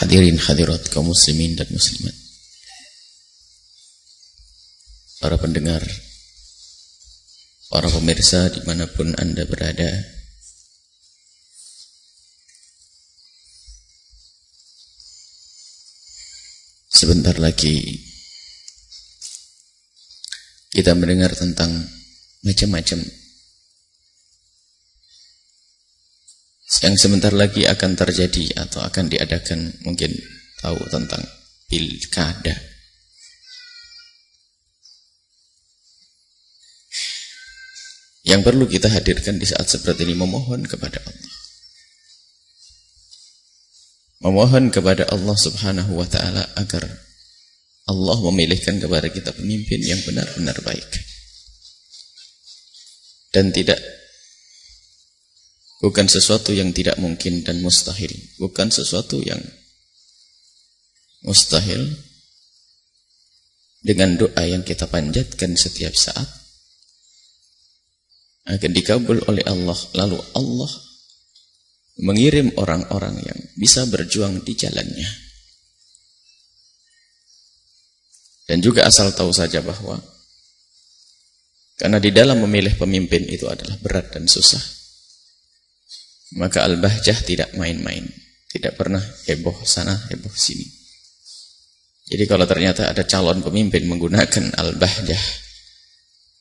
Hadirin hadirat kaum muslimin dan muslimat. Para pendengar Para pemirsa di mana pun anda berada Sebentar lagi Kita mendengar tentang Macam-macam yang sebentar lagi akan terjadi atau akan diadakan mungkin tahu tentang pilkada. Yang perlu kita hadirkan di saat seperti ini memohon kepada Allah. Memohon kepada Allah Subhanahu wa taala agar Allah memilihkan kepada kita pemimpin yang benar-benar baik. Dan tidak Bukan sesuatu yang tidak mungkin dan mustahil. Bukan sesuatu yang mustahil. Dengan doa yang kita panjatkan setiap saat. Akan dikabul oleh Allah. Lalu Allah mengirim orang-orang yang bisa berjuang di jalannya. Dan juga asal tahu saja bahwa karena di dalam memilih pemimpin itu adalah berat dan susah. Maka Al-Bahjah tidak main-main. Tidak pernah heboh sana, heboh sini. Jadi kalau ternyata ada calon pemimpin menggunakan Al-Bahjah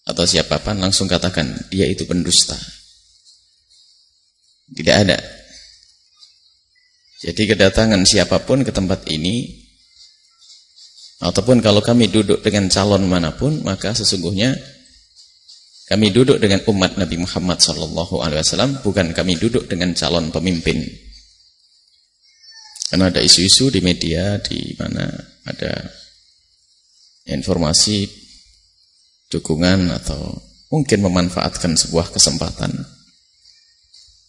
atau siapa pun langsung katakan dia itu pendusta. Tidak ada. Jadi kedatangan siapa pun ke tempat ini ataupun kalau kami duduk dengan calon mana pun maka sesungguhnya kami duduk dengan umat Nabi Muhammad sallallahu alaihi wasallam, bukan kami duduk dengan calon pemimpin. Karena ada isu-isu di media di mana ada informasi dukungan atau mungkin memanfaatkan sebuah kesempatan.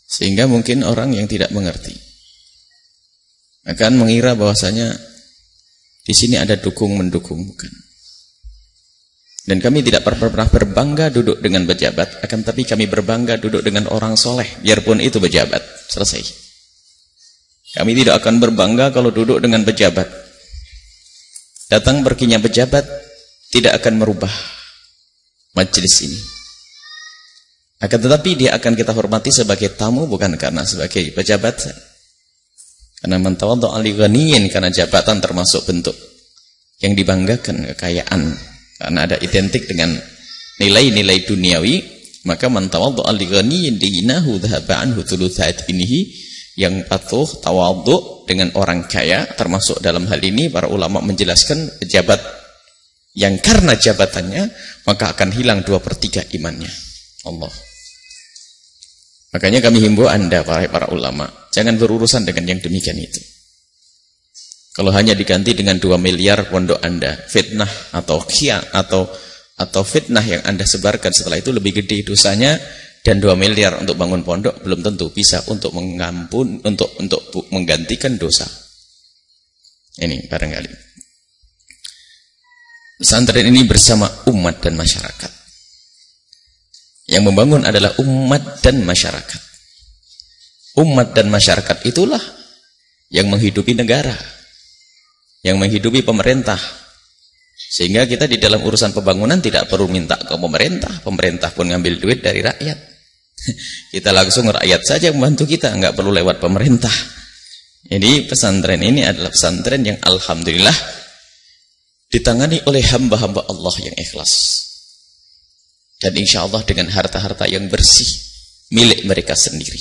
Sehingga mungkin orang yang tidak mengerti akan mengira bahwasanya di sini ada dukung mendukung bukan. Dan kami tidak pernah berbangga duduk dengan pejabat, akan tapi kami berbangga duduk dengan orang soleh, biarpun itu pejabat. Selesai. Kami tidak akan berbangga kalau duduk dengan pejabat. Datang perginya pejabat tidak akan merubah majelis ini. Akan tetapi dia akan kita hormati sebagai tamu bukan karena sebagai pejabat. Karena mentawadhu ali ghaniyin karena jabatan termasuk bentuk yang dibanggakan kekayaan karena ada identik dengan nilai-nilai duniawi maka man li ghaniyin dinahu dhahaba anhu thuluthat inihi yang patuh tawadhu dengan orang kaya termasuk dalam hal ini para ulama menjelaskan pejabat yang karena jabatannya maka akan hilang dua per tiga imannya. Allah. Makanya kami himbau anda para, para ulama jangan berurusan dengan yang demikian itu kalau hanya diganti dengan 2 miliar pondok Anda, fitnah atau kia atau atau fitnah yang Anda sebarkan setelah itu lebih gede dosanya dan 2 miliar untuk bangun pondok belum tentu bisa untuk mengampun untuk untuk menggantikan dosa. Ini barangkali. Pesantren ini bersama umat dan masyarakat. Yang membangun adalah umat dan masyarakat. Umat dan masyarakat itulah yang menghidupi negara yang menghidupi pemerintah. Sehingga kita di dalam urusan pembangunan tidak perlu minta ke pemerintah, pemerintah pun ngambil duit dari rakyat. Kita langsung rakyat saja membantu kita, nggak perlu lewat pemerintah. Jadi pesantren ini adalah pesantren yang alhamdulillah ditangani oleh hamba-hamba Allah yang ikhlas. Dan insya Allah dengan harta-harta yang bersih milik mereka sendiri.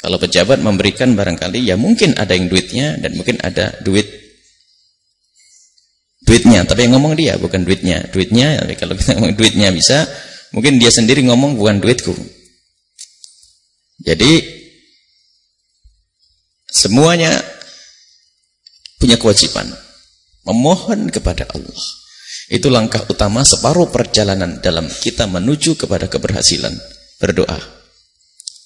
Kalau pejabat memberikan barangkali ya mungkin ada yang duitnya dan mungkin ada duit duitnya. Tapi yang ngomong dia bukan duitnya. Duitnya kalau kita ngomong duitnya bisa mungkin dia sendiri ngomong bukan duitku. Jadi semuanya punya kewajiban memohon kepada Allah. Itu langkah utama separuh perjalanan dalam kita menuju kepada keberhasilan berdoa.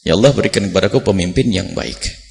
Ya Allah berikan kepadaku pemimpin yang baik